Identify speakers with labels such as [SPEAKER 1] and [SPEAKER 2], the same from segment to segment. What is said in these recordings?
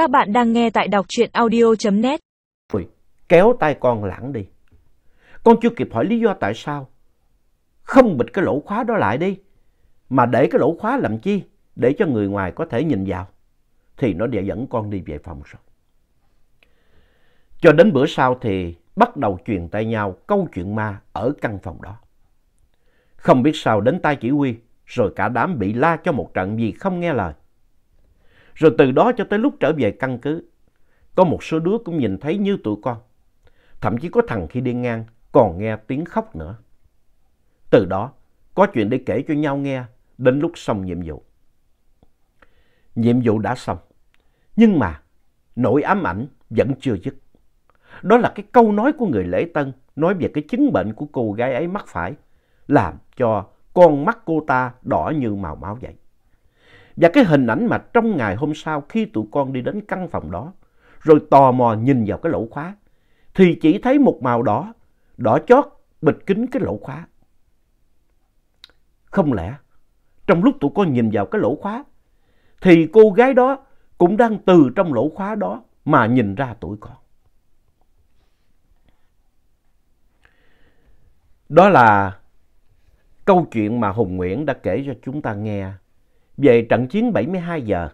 [SPEAKER 1] Các bạn đang nghe tại đọc truyện audio.net.
[SPEAKER 2] Kéo tay con lãng đi. Con chưa kịp hỏi lý do tại sao. Không bịt cái lỗ khóa đó lại đi. Mà để cái lỗ khóa làm chi? Để cho người ngoài có thể nhìn vào. Thì nó đã dẫn con đi về phòng rồi. Cho đến bữa sau thì bắt đầu truyền tay nhau câu chuyện ma ở căn phòng đó. Không biết sao đến tay chỉ huy, rồi cả đám bị la cho một trận vì không nghe lời. Rồi từ đó cho tới lúc trở về căn cứ, có một số đứa cũng nhìn thấy như tụi con. Thậm chí có thằng khi đi ngang còn nghe tiếng khóc nữa. Từ đó, có chuyện để kể cho nhau nghe đến lúc xong nhiệm vụ. Nhiệm vụ đã xong, nhưng mà nỗi ám ảnh vẫn chưa dứt. Đó là cái câu nói của người lễ tân nói về cái chứng bệnh của cô gái ấy mắc phải, làm cho con mắt cô ta đỏ như màu máu vậy. Và cái hình ảnh mà trong ngày hôm sau khi tụi con đi đến căn phòng đó, rồi tò mò nhìn vào cái lỗ khóa, thì chỉ thấy một màu đỏ, đỏ chót bịt kín cái lỗ khóa. Không lẽ, trong lúc tụi con nhìn vào cái lỗ khóa, thì cô gái đó cũng đang từ trong lỗ khóa đó mà nhìn ra tụi con. Đó là câu chuyện mà Hùng Nguyễn đã kể cho chúng ta nghe về trận chiến 72 giờ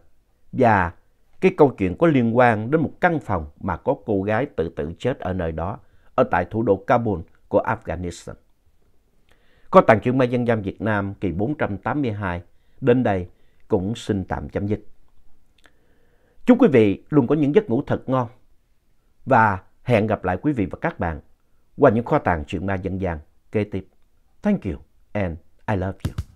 [SPEAKER 2] và cái câu chuyện có liên quan đến một căn phòng mà có cô gái tự tử chết ở nơi đó, ở tại thủ đô Kabul của Afghanistan. Có tàng chuyện ma dân gian Việt Nam kỳ 482 đến đây cũng xin tạm chấm dứt. Chúc quý vị luôn có những giấc ngủ thật ngon và hẹn gặp lại quý vị và các bạn qua những kho tàng truyện ma dân gian kế tiếp. Thank you and I love you.